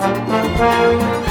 Música